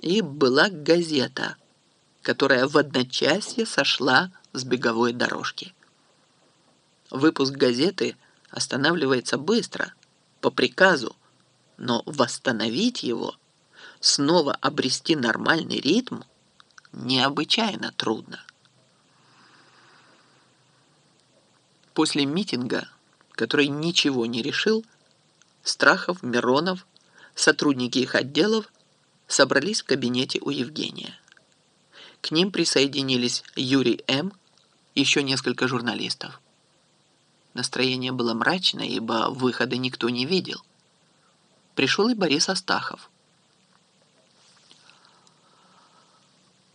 И была газета, которая в одночасье сошла с беговой дорожки. Выпуск газеты останавливается быстро, по приказу, но восстановить его, снова обрести нормальный ритм, необычайно трудно. После митинга, который ничего не решил, Страхов, Миронов, сотрудники их отделов собрались в кабинете у Евгения. К ним присоединились Юрий М., еще несколько журналистов. Настроение было мрачное, ибо выхода никто не видел. Пришел и Борис Астахов.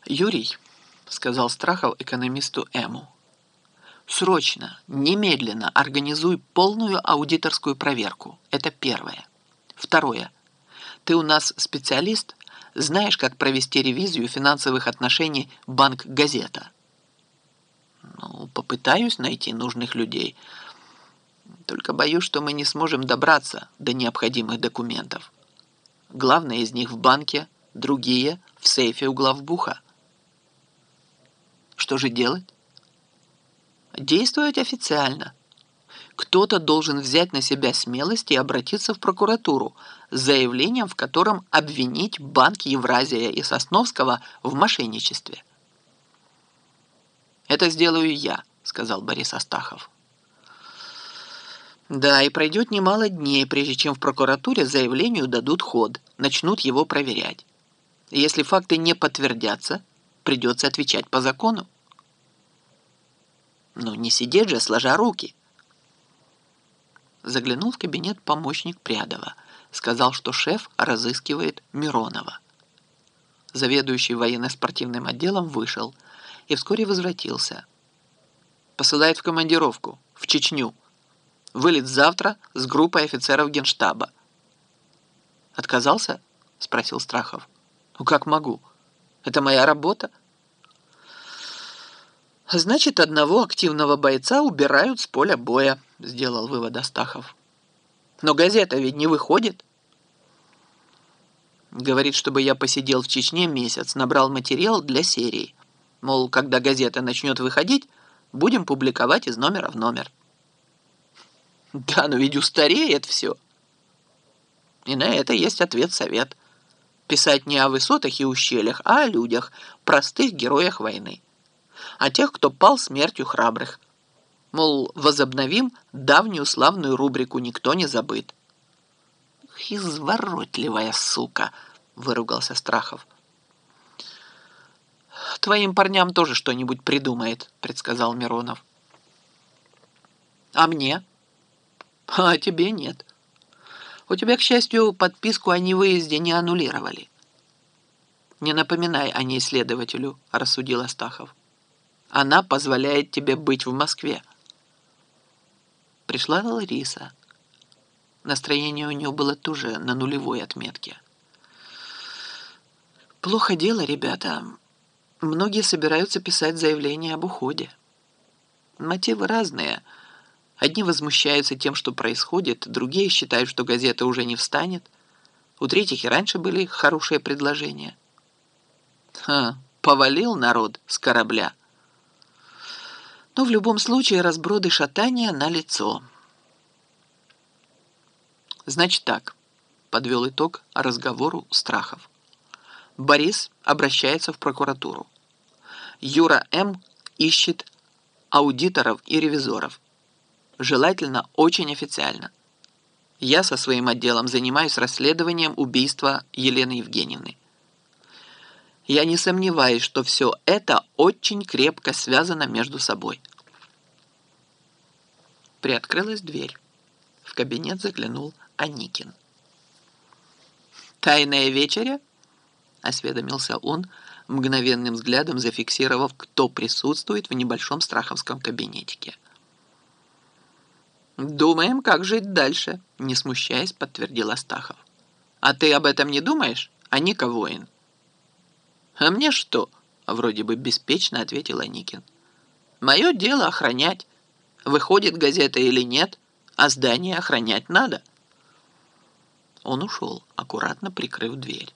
«Юрий», — сказал Страхов экономисту Эму, Срочно, немедленно организуй полную аудиторскую проверку. Это первое. Второе. Ты у нас специалист, знаешь, как провести ревизию финансовых отношений банк-газета. Ну, попытаюсь найти нужных людей. Только боюсь, что мы не сможем добраться до необходимых документов. Главное из них в банке, другие в сейфе у главбуха. Что же делать? действовать официально. Кто-то должен взять на себя смелость и обратиться в прокуратуру с заявлением, в котором обвинить Банк Евразия и Сосновского в мошенничестве. «Это сделаю я», — сказал Борис Астахов. Да, и пройдет немало дней, прежде чем в прокуратуре заявлению дадут ход, начнут его проверять. Если факты не подтвердятся, придется отвечать по закону. Ну, не сидеть же, сложа руки. Заглянул в кабинет помощник Прядова. Сказал, что шеф разыскивает Миронова. Заведующий военно-спортивным отделом вышел и вскоре возвратился. Посылает в командировку, в Чечню. Вылет завтра с группой офицеров генштаба. «Отказался?» – спросил Страхов. «Ну как могу? Это моя работа». Значит, одного активного бойца убирают с поля боя, сделал вывод Астахов. Но газета ведь не выходит. Говорит, чтобы я посидел в Чечне месяц, набрал материал для серии. Мол, когда газета начнет выходить, будем публиковать из номера в номер. Да, но ведь устареет все. И на это есть ответ-совет. Писать не о высотах и ущельях, а о людях, простых героях войны а тех, кто пал смертью храбрых. Мол, возобновим давнюю славную рубрику «Никто не забыт». «Изворотливая сука!» — выругался Страхов. «Твоим парням тоже что-нибудь придумает», — предсказал Миронов. «А мне?» «А тебе нет. У тебя, к счастью, подписку о невыезде не аннулировали». «Не напоминай о ней следователю», — рассудил Астахов. Она позволяет тебе быть в Москве. Пришла Лариса. Настроение у нее было тоже на нулевой отметке. Плохо дело, ребята. Многие собираются писать заявление об уходе. Мотивы разные. Одни возмущаются тем, что происходит, другие считают, что газета уже не встанет. У третьих и раньше были хорошие предложения. Ха, повалил народ с корабля. Но в любом случае разброды шатания на лицо. Значит так, подвел итог разговору Страхов. Борис обращается в прокуратуру. Юра М. ищет аудиторов и ревизоров. Желательно очень официально. Я со своим отделом занимаюсь расследованием убийства Елены Евгеньевны. Я не сомневаюсь, что все это очень крепко связано между собой. Приоткрылась дверь. В кабинет заглянул Аникин. «Тайная вечеря?» — осведомился он, мгновенным взглядом зафиксировав, кто присутствует в небольшом страховском кабинетике. «Думаем, как жить дальше», — не смущаясь, подтвердил Астахов. «А ты об этом не думаешь, а Ника воин?» «А мне что?» — вроде бы беспечно ответил Аникин. «Мое дело охранять. Выходит газета или нет, а здание охранять надо». Он ушел, аккуратно прикрыв дверь.